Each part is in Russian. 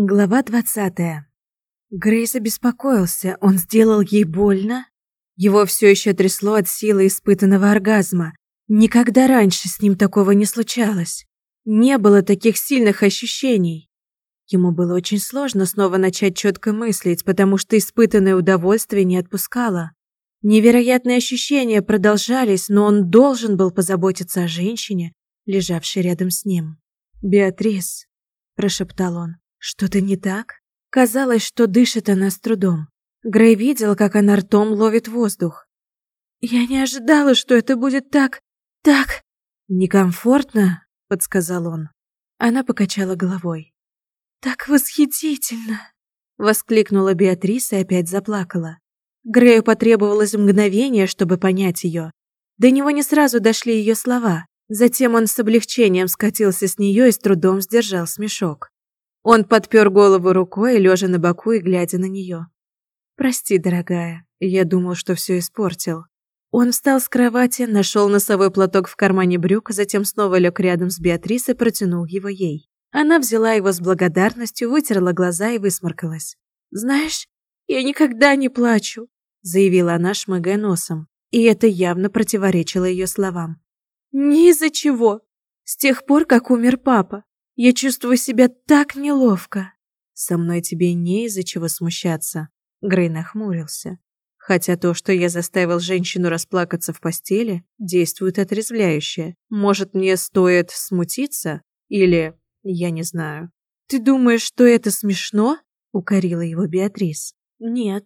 Глава двадцатая. Грейс обеспокоился, он сделал ей больно? Его все еще трясло от силы испытанного оргазма. Никогда раньше с ним такого не случалось. Не было таких сильных ощущений. Ему было очень сложно снова начать четко мыслить, потому что испытанное удовольствие не отпускало. Невероятные ощущения продолжались, но он должен был позаботиться о женщине, лежавшей рядом с ним. «Беатрис», – прошептал он. Что-то не так? Казалось, что дышит она с трудом. Грей видел, как она ртом ловит воздух. «Я не ожидала, что это будет так... так...» «Некомфортно?» — подсказал он. Она покачала головой. «Так восхитительно!» — воскликнула Беатриса и опять заплакала. Грею потребовалось мгновение, чтобы понять ее. До него не сразу дошли ее слова. Затем он с облегчением скатился с нее и с трудом сдержал смешок. Он подпер голову рукой, лежа на боку и глядя на нее. «Прости, дорогая, я думал, что все испортил». Он встал с кровати, нашел носовой платок в кармане брюк, затем снова лег рядом с Беатрисой и протянул его ей. Она взяла его с благодарностью, вытерла глаза и высморкалась. «Знаешь, я никогда не плачу», — заявила она, шмыгая носом. И это явно противоречило ее словам. «Ни из-за чего. С тех пор, как умер папа. Я чувствую себя так неловко. Со мной тебе не из-за чего смущаться. Грей нахмурился. Хотя то, что я заставил женщину расплакаться в постели, действует отрезвляюще. Может, мне стоит смутиться? Или... я не знаю. Ты думаешь, что это смешно? Укорила его Беатрис. Нет.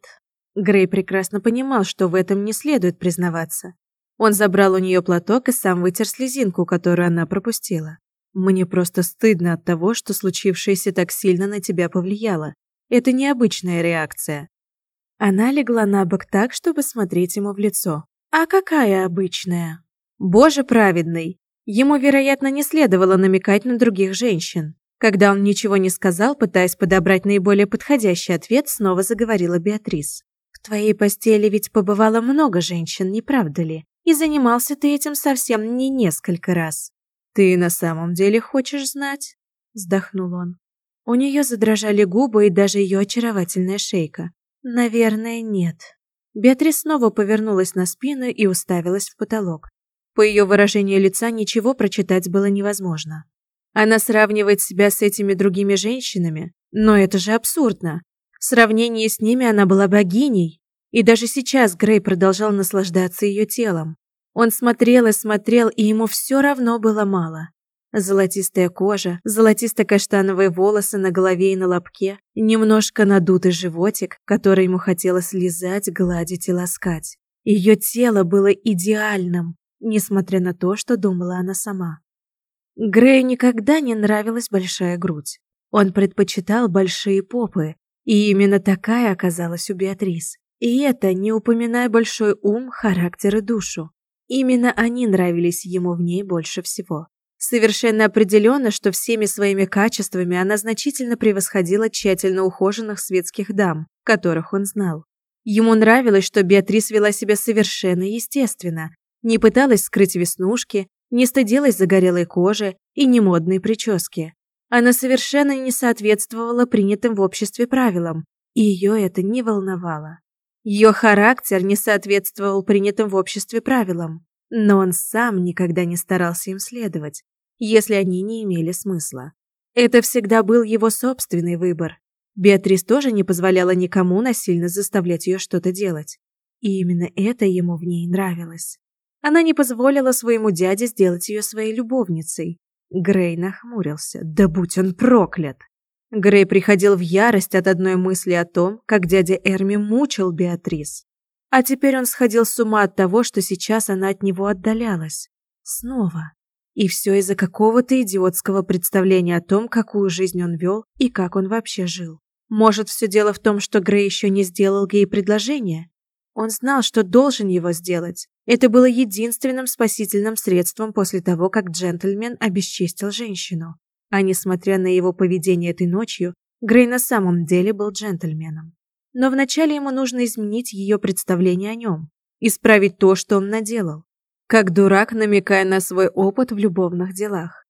Грей прекрасно понимал, что в этом не следует признаваться. Он забрал у нее платок и сам вытер слезинку, которую она пропустила. Мне просто стыдно от того, что случившееся так сильно на тебя повлияло. Это необычная реакция. Она легла на бок так, чтобы смотреть ему в лицо. А какая обычная? Боже праведный! Ему, вероятно, не следовало намекать на других женщин. Когда он ничего не сказал, пытаясь подобрать наиболее подходящий ответ, снова заговорила Беатрис. «В твоей постели ведь побывало много женщин, не правда ли? И занимался ты этим совсем не несколько раз. «Ты на самом деле хочешь знать?» – вздохнул он. У нее задрожали губы и даже ее очаровательная шейка. «Наверное, нет». Беатрис снова повернулась на спину и уставилась в потолок. По ее выражению лица ничего прочитать было невозможно. Она сравнивает себя с этими другими женщинами, но это же абсурдно. В сравнении с ними она была богиней, и даже сейчас Грей продолжал наслаждаться ее телом. Он смотрел и смотрел, и ему все равно было мало. Золотистая кожа, золотисто-каштановые волосы на голове и на лобке, немножко надутый животик, который ему хотелось лизать, гладить и ласкать. Ее тело было идеальным, несмотря на то, что думала она сама. Грею никогда не нравилась большая грудь. Он предпочитал большие попы, и именно такая оказалась у Беатрис. И это не упоминая большой ум, характер и душу. Именно они нравились ему в ней больше всего. Совершенно определенно, что всеми своими качествами она значительно превосходила тщательно ухоженных светских дам, которых он знал. Ему нравилось, что Беатрис вела себя совершенно естественно, не пыталась скрыть веснушки, не стыдилась загорелой кожи и немодной прически. Она совершенно не соответствовала принятым в обществе правилам, и ее это не волновало. Ее характер не соответствовал принятым в обществе правилам, но он сам никогда не старался им следовать, если они не имели смысла. Это всегда был его собственный выбор. Беатрис тоже не позволяла никому насильно заставлять ее что-то делать. И именно это ему в ней нравилось. Она не позволила своему дяде сделать ее своей любовницей. Грей нахмурился. Да будь он проклят! Грей приходил в ярость от одной мысли о том, как дядя Эрми мучил Беатрис. А теперь он сходил с ума от того, что сейчас она от него отдалялась. Снова. И все из-за какого-то идиотского представления о том, какую жизнь он вел и как он вообще жил. Может, все дело в том, что Грей еще не сделал ей предложение? Он знал, что должен его сделать. Это было единственным спасительным средством после того, как джентльмен обесчестил женщину. А несмотря на его поведение этой ночью, Грей на самом деле был джентльменом. Но вначале ему нужно изменить ее представление о нем, исправить то, что он наделал, как дурак намекая на свой опыт в любовных делах.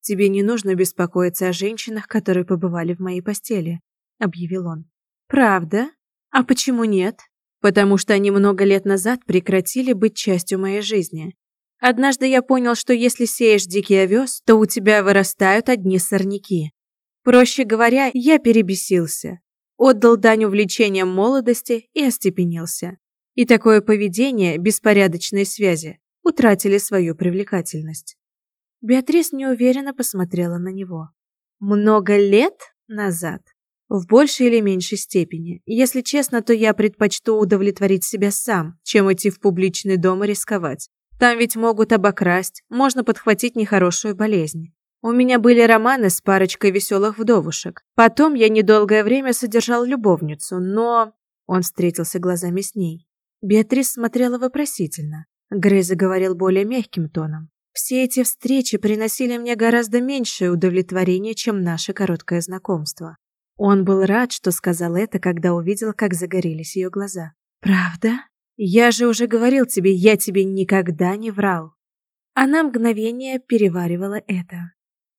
тебе не нужно беспокоиться о женщинах, которые побывали в моей постели, объявил он. Правда? А почему нет? Потому что они много лет назад прекратили быть частью моей жизни. Однажды я понял, что если сеешь дикий овес, то у тебя вырастают одни сорняки. Проще говоря, я перебесился, отдал дань увлечениям молодости и остепенился. И такое поведение, беспорядочные связи, утратили свою привлекательность. Беатрис неуверенно посмотрела на него. Много лет назад? В большей или меньшей степени. Если честно, то я предпочту удовлетворить себя сам, чем идти в публичный дом и рисковать. Там ведь могут обокрасть, можно подхватить нехорошую болезнь. У меня были романы с парочкой веселых вдовушек. Потом я недолгое время содержал любовницу, но... Он встретился глазами с ней. Беатрис смотрела вопросительно. Грей заговорил более мягким тоном. Все эти встречи приносили мне гораздо меньшее удовлетворение, чем наше короткое знакомство. Он был рад, что сказал это, когда увидел, как загорелись ее глаза. «Правда? Я же уже говорил тебе, я тебе никогда не врал». Она мгновение переваривала это.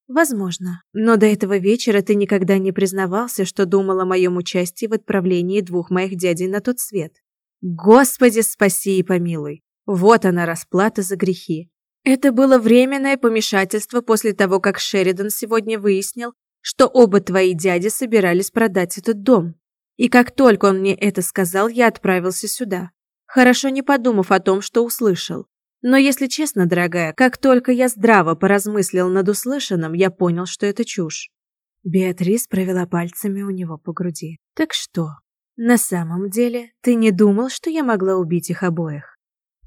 Возможно. Но до этого вечера ты никогда не признавался, что думал о моем участии в отправлении двух моих дядей на тот свет. Господи, спаси и помилуй. Вот она расплата за грехи. Это было временное помешательство после того, как Шеридан сегодня выяснил, что оба твои дяди собирались продать этот дом. И как только он мне это сказал, я отправился сюда, хорошо не подумав о том, что услышал. Но если честно, дорогая, как только я здраво поразмыслил над услышанным, я понял, что это чушь. Беатрис провела пальцами у него по груди. Так что, на самом деле, ты не думал, что я могла убить их обоих?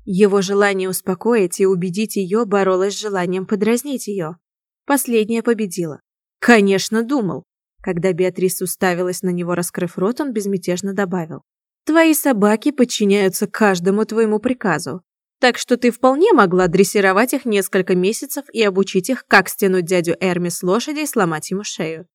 Его желание успокоить и убедить ее боролось с желанием подразнить ее. Последнее победило. Конечно, думал. Когда Беатрис уставилась на него, раскрыв рот, он безмятежно добавил: "Твои собаки подчиняются каждому твоему приказу. Так что ты вполне могла дрессировать их несколько месяцев и обучить их, как стянуть дядю Эрми с лошади и сломать ему шею.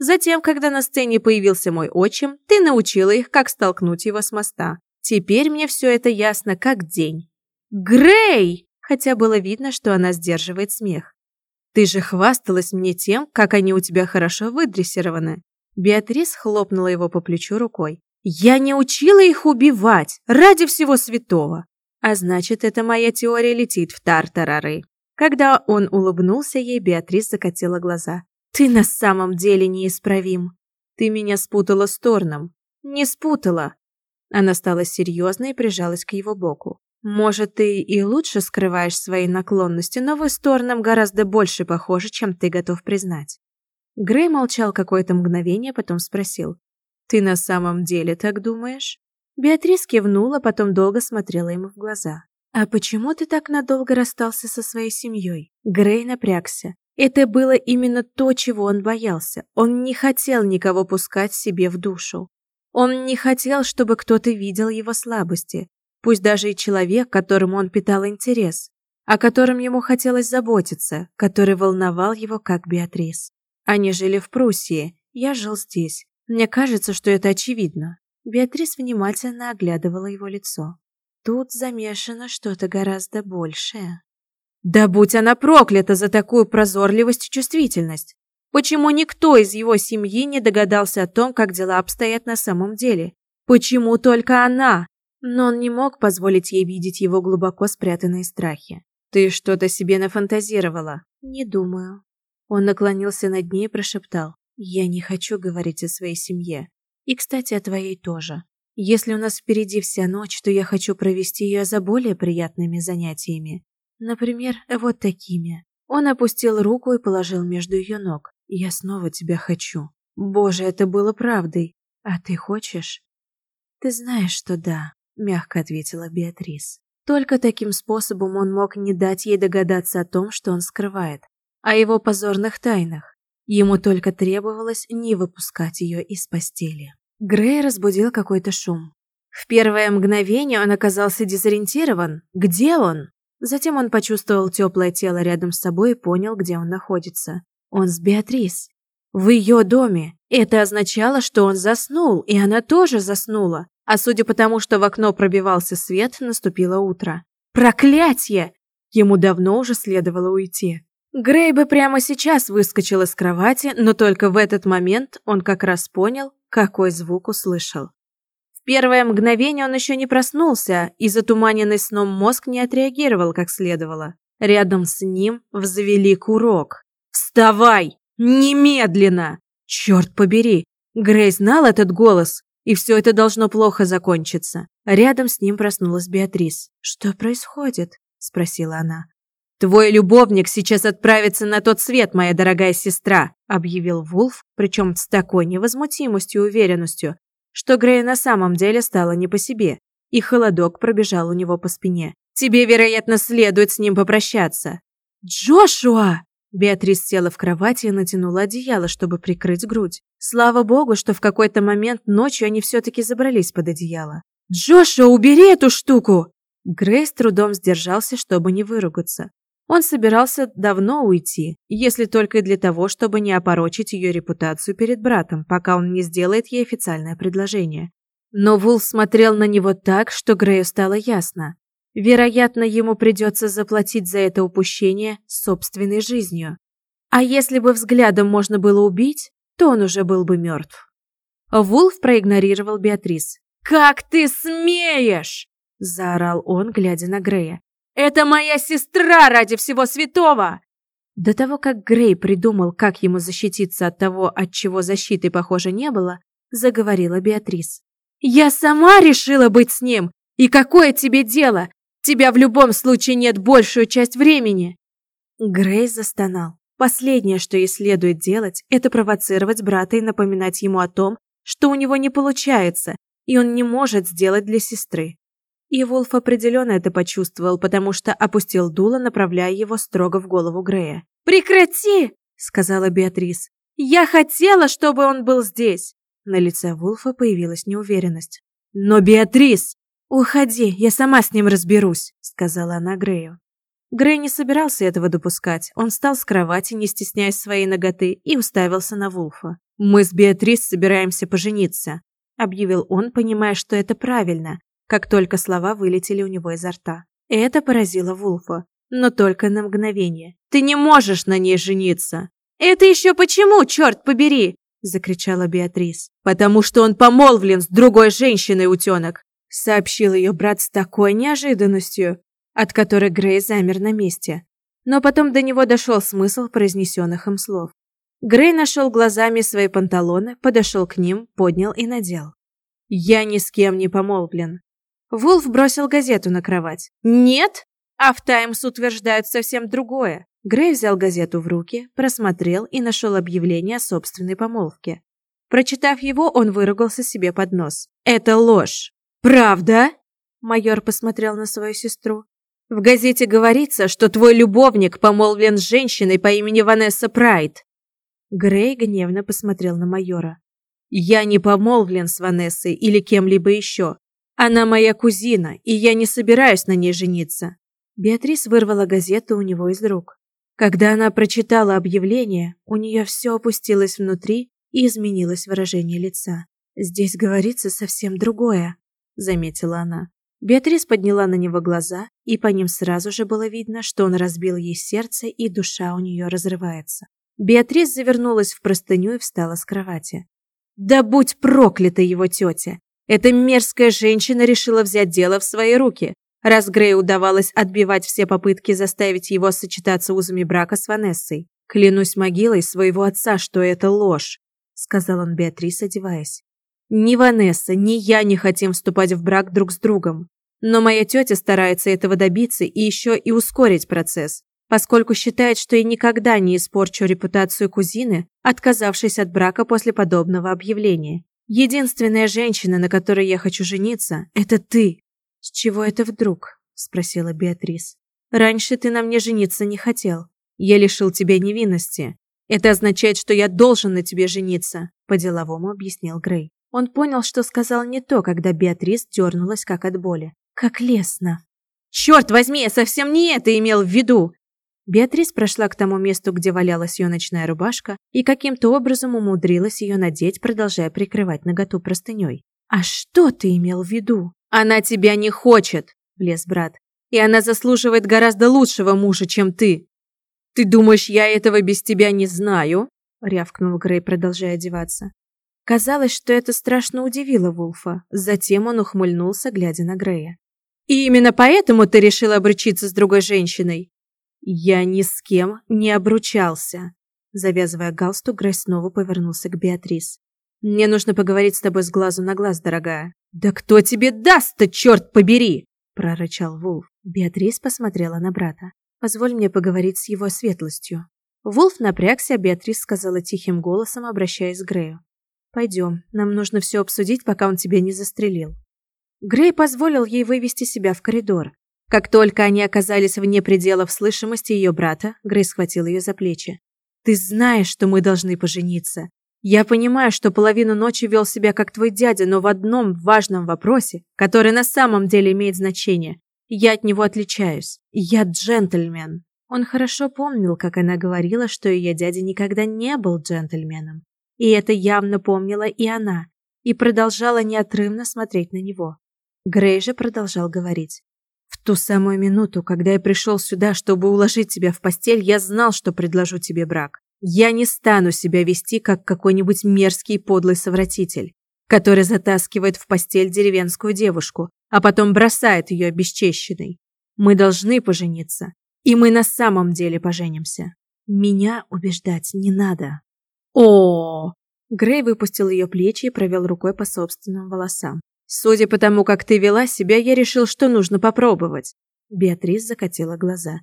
Затем, когда на сцене появился мой отчим, ты научила их, как столкнуть его с моста. Теперь мне все это ясно как день. Грей! Хотя было видно, что она сдерживает смех. Ты же хвасталась мне тем, как они у тебя хорошо выдрессированы. Беатрис хлопнула его по плечу рукой. Я не учила их убивать, ради всего святого. А значит, эта моя теория летит в тартарары. Когда он улыбнулся ей, Беатрис закатила глаза. Ты на самом деле неисправим. Ты меня спутала с Торном. Не спутала. Она стала серьезной и прижалась к его боку. Может, ты и лучше скрываешь свои наклонности, но вы с Торном гораздо больше похожи, чем ты готов признать. Грей молчал какое-то мгновение, потом спросил: "Ты на самом деле так думаешь?" Беатрис кивнула, потом долго смотрела ему в глаза. «А почему ты так надолго расстался со своей семьей?» Грей напрягся. Это было именно то, чего он боялся. Он не хотел никого пускать себе в душу. Он не хотел, чтобы кто-то видел его слабости, пусть даже и человек, которому он питал интерес, о котором ему хотелось заботиться, который волновал его, как Беатрис. Они жили в Пруссии, я жил здесь. Мне кажется, что это очевидно. Беатрис внимательно оглядывала его лицо. Тут замешано что-то гораздо большее. Да будь она проклята за такую прозорливость и чувствительность. Почему никто из его семьи не догадался о том, как дела обстоят на самом деле? Почему только она? Но он не мог позволить ей видеть его глубоко спрятанные страхи. Ты что-то себе нафантазировала? Не думаю. Он наклонился над ней и прошептал: "Я не хочу говорить о своей семье. И, кстати, о твоей тоже. Если у нас впереди вся ночь, то я хочу провести ее за более приятными занятиями. Например, вот такими. Он опустил руку и положил между ее ног. Я снова тебя хочу. Боже, это было правдой. А ты хочешь? Ты знаешь, что да, мягко ответила Беатрис. Только таким способом он мог не дать ей догадаться о том, что он скрывает, о его позорных тайнах. Ему только требовалось не выпускать ее из постели. Грей разбудил какой-то шум. В первое мгновение он оказался дезориентирован. Где он? Затем он почувствовал теплое тело рядом с собой и понял, где он находится. Он с Беатрис. В ее доме. Это означало, что он заснул, и она тоже заснула. А судя по тому, что в окно пробивался свет, наступило утро. Проклятье! Ему давно уже следовало уйти. Грей бы прямо сейчас выскочил из кровати, но только в этот момент он как раз понял, какой звук услышал. В первое мгновение он еще не проснулся, и затуманенный сном мозг не отреагировал как следовало. Рядом с ним взвели курок. «Вставай! Немедленно!» Черт побери! Грей знал этот голос, и все это должно плохо закончиться. Рядом с ним проснулась Беатрис. «Что происходит?» – спросила она. «Твой любовник сейчас отправится на тот свет, моя дорогая сестра», – объявил Вулф, причем с такой невозмутимостью и уверенностью, что Грею на самом деле стало не по себе, и холодок пробежал у него по спине. «Тебе, вероятно, следует с ним попрощаться». «Джошуа!» Беатрис села в кровати и натянула одеяло, чтобы прикрыть грудь. Слава богу, что в какой-то момент ночью они все-таки забрались под одеяло. «Джошуа, убери эту штуку!» Грейс трудом сдержался, чтобы не выругаться. Он собирался давно уйти, если только для того, чтобы не опорочить ее репутацию перед братом, пока он не сделает ей официальное предложение. Но Вул смотрел на него так, что Грею стало ясно. Вероятно, ему придется заплатить за это упущение собственной жизнью. А если бы взглядом можно было убить, то он уже был бы мертв. Вулф проигнорировал Беатрис. «Как ты смеешь!» – заорал он, глядя на Грея. «Это моя сестра ради всего святого!» До того, как Грей придумал, как ему защититься от того, от чего защиты, похоже, не было, заговорила Беатрис. «Я сама решила быть с ним! И какое тебе дело? Тебя в любом случае нет большую часть времени!» Грей застонал. Последнее, что ей следует делать, это провоцировать брата и напоминать ему о том, что у него не получается, и он не может сделать для сестры. И Волф определенно это почувствовал, потому что опустил дуло, направляя его строго в голову Грея. «Прекрати!» – сказала Беатрис. «Я хотела, чтобы он был здесь!» На лице Вулфа появилась неуверенность. «Но, Беатрис!» «Уходи, я сама с ним разберусь», — сказала она Грею. Грей не собирался этого допускать. Он встал с кровати, не стесняясь своей ноготы, и уставился на Вулфа. «Мы с Беатрис собираемся пожениться», — объявил он, понимая, что это правильно, как только слова вылетели у него изо рта. Это поразило Вулфа, но только на мгновение. «Ты не можешь на ней жениться!» «Это еще почему, черт побери!» – закричала Беатрис. «Потому что он помолвлен с другой женщиной, утенок сообщил ее брат с такой неожиданностью, от которой Грей замер на месте. Но потом до него дошел смысл произнесенных им слов. Грей нашел глазами свои панталоны, подошел к ним, поднял и надел. «Я ни с кем не помолвлен». Вулф бросил газету на кровать. «Нет? А в Таймс утверждают совсем другое». Грей взял газету в руки, просмотрел и нашел объявление о собственной помолвке. Прочитав его, он выругался себе под нос. «Это ложь! «Правда?» – майор посмотрел на свою сестру. «В газете говорится, что твой любовник помолвлен с женщиной по имени Ванесса Прайд». Грей гневно посмотрел на майора. «Я не помолвлен с Ванессой или кем-либо еще. Она моя кузина, и я не собираюсь на ней жениться». Беатрис вырвала газету у него из рук. Когда она прочитала объявление, у нее все опустилось внутри и изменилось выражение лица. Здесь говорится совсем другое заметила она. Беатрис подняла на него глаза, и по ним сразу же было видно, что он разбил ей сердце, и душа у нее разрывается. Беатрис завернулась в простыню и встала с кровати. «Да будь проклята его тетя! Эта мерзкая женщина решила взять дело в свои руки, раз Грею удавалось отбивать все попытки заставить его сочетаться узами брака с Ванессой. Клянусь могилой своего отца, что это ложь», — сказал он Беатрис, одеваясь. Ни Ванесса, ни я не хотим вступать в брак друг с другом. Но моя тетя старается этого добиться и еще и ускорить процесс, поскольку считает, что я никогда не испорчу репутацию кузины, отказавшись от брака после подобного объявления. Единственная женщина, на которой я хочу жениться, это ты. С чего это вдруг? спросила Беатрис. Раньше ты на мне жениться не хотел. Я лишил тебя невинности. Это означает, что я должен на тебе жениться, по-деловому объяснил Грей. Он понял, что сказал не то, когда Беатрис дернулась как от боли. Как лестно. «Черт возьми, я совсем не это имел в виду!» Беатрис прошла к тому месту, где валялась ее ночная рубашка, и каким-то образом умудрилась ее надеть, продолжая прикрывать наготу простыней. «А что ты имел в виду?» «Она тебя не хочет!» – влез брат. «И она заслуживает гораздо лучшего мужа, чем ты!» Ты думаешь, я этого без тебя не знаю? рявкнул Грей, продолжая одеваться. Казалось, что это страшно удивило Вулфа. Затем он ухмыльнулся, глядя на Грея. И именно поэтому ты решил обручиться с другой женщиной? Я ни с кем не обручался. Завязывая галстук, Грей снова повернулся к Беатрис. Мне нужно поговорить с тобой с глазу на глаз, дорогая. Да кто тебе даст-то, черт побери! прорычал Вулф. Беатрис посмотрела на брата. Позволь мне поговорить с его светлостью. Вулф напрягся, а Беатрис сказала тихим голосом, обращаясь к Грею. Пойдем, нам нужно все обсудить, пока он тебя не застрелил. Грей позволил ей вывести себя в коридор. Как только они оказались вне пределов слышимости ее брата, Грей схватил ее за плечи. «Ты знаешь, что мы должны пожениться. Я понимаю, что половину ночи вел себя как твой дядя, но в одном важном вопросе, который на самом деле имеет значение, я от него отличаюсь. Я джентльмен». Он хорошо помнил, как она говорила, что ее дядя никогда не был джентльменом. И это явно помнила и она, и продолжала неотрывно смотреть на него. Грей же продолжал говорить. В ту самую минуту, когда я пришел сюда, чтобы уложить тебя в постель, я знал, что предложу тебе брак. Я не стану себя вести, как какой-нибудь мерзкий подлый совратитель, который затаскивает в постель деревенскую девушку, а потом бросает ее обесчещенной. Мы должны пожениться, и мы на самом деле поженимся. Меня убеждать не надо. О! Грей выпустил ее плечи и провел рукой по собственным волосам. Судя по тому, как ты вела себя, я решил, что нужно попробовать. Беатрис закатила глаза.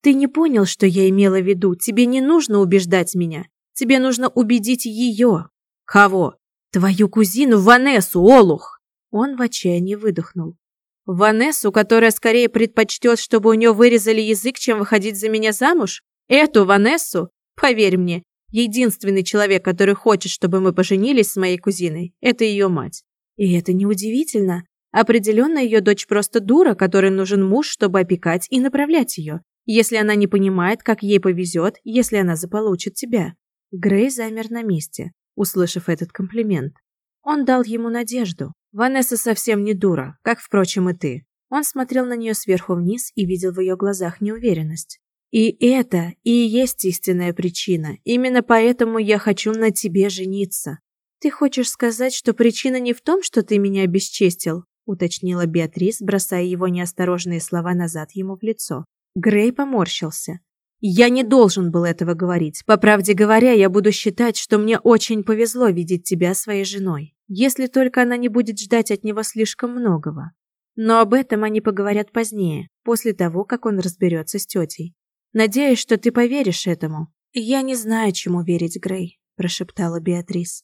Ты не понял, что я имела в виду. Тебе не нужно убеждать меня. Тебе нужно убедить ее. Кого? Твою кузину Ванессу, Олух. Он в отчаянии выдохнул. Ванессу, которая скорее предпочтет, чтобы у нее вырезали язык, чем выходить за меня замуж? Эту Ванессу? Поверь мне, единственный человек, который хочет, чтобы мы поженились с моей кузиной, это ее мать. И это неудивительно. Определенно ее дочь просто дура, которой нужен муж, чтобы опекать и направлять ее, если она не понимает, как ей повезет, если она заполучит тебя. Грей замер на месте, услышав этот комплимент. Он дал ему надежду. Ванесса совсем не дура, как, впрочем, и ты. Он смотрел на нее сверху вниз и видел в ее глазах неуверенность. И это и есть истинная причина. Именно поэтому я хочу на тебе жениться. Ты хочешь сказать, что причина не в том, что ты меня обесчестил, уточнила Беатрис, бросая его неосторожные слова назад ему в лицо. Грей поморщился. Я не должен был этого говорить. По правде говоря, я буду считать, что мне очень повезло видеть тебя своей женой, если только она не будет ждать от него слишком многого. Но об этом они поговорят позднее, после того, как он разберется с тетей. Надеюсь, что ты поверишь этому. Я не знаю, чему верить, Грей, прошептала Беатрис.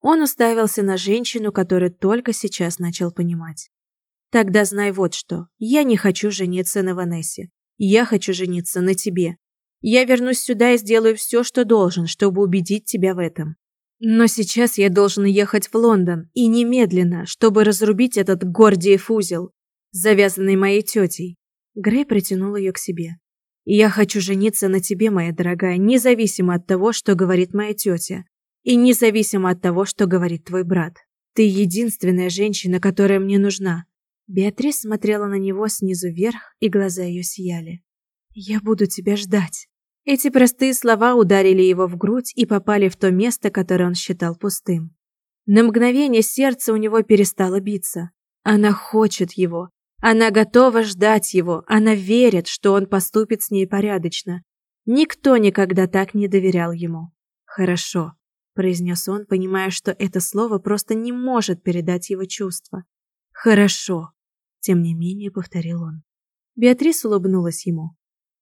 Он уставился на женщину, которую только сейчас начал понимать. Тогда знай вот что. Я не хочу жениться на Ванессе. Я хочу жениться на тебе. Я вернусь сюда и сделаю все, что должен, чтобы убедить тебя в этом. Но сейчас я должен ехать в Лондон и немедленно, чтобы разрубить этот Гордиев узел, завязанный моей тетей. Грей притянул ее к себе. Я хочу жениться на тебе, моя дорогая, независимо от того, что говорит моя тетя. И независимо от того, что говорит твой брат, ты единственная женщина, которая мне нужна. Беатрис смотрела на него снизу вверх, и глаза ее сияли. Я буду тебя ждать. Эти простые слова ударили его в грудь и попали в то место, которое он считал пустым. На мгновение сердце у него перестало биться. Она хочет его. Она готова ждать его. Она верит, что он поступит с ней порядочно. Никто никогда так не доверял ему. Хорошо произнес он, понимая, что это слово просто не может передать его чувства. Хорошо, тем не менее повторил он. Беатрис улыбнулась ему.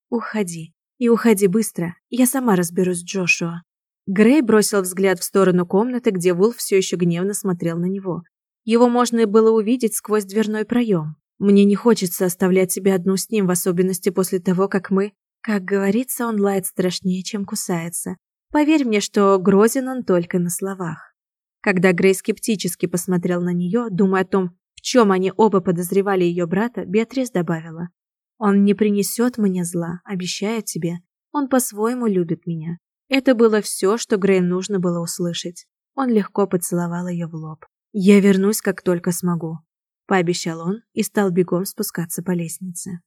Уходи, и уходи быстро. Я сама разберусь с Джошуа. Грей бросил взгляд в сторону комнаты, где Вулф все еще гневно смотрел на него. Его можно было увидеть сквозь дверной проем. Мне не хочется оставлять тебя одну с ним, в особенности после того, как мы... Как говорится, он лает страшнее, чем кусается. Поверь мне, что грозен он только на словах. Когда Грей скептически посмотрел на нее, думая о том, в чем они оба подозревали ее брата, Беатрис добавила: "Он не принесет мне зла, обещаю тебе. Он по-своему любит меня". Это было все, что Грей нужно было услышать. Он легко поцеловал ее в лоб. "Я вернусь, как только смогу", пообещал он и стал бегом спускаться по лестнице.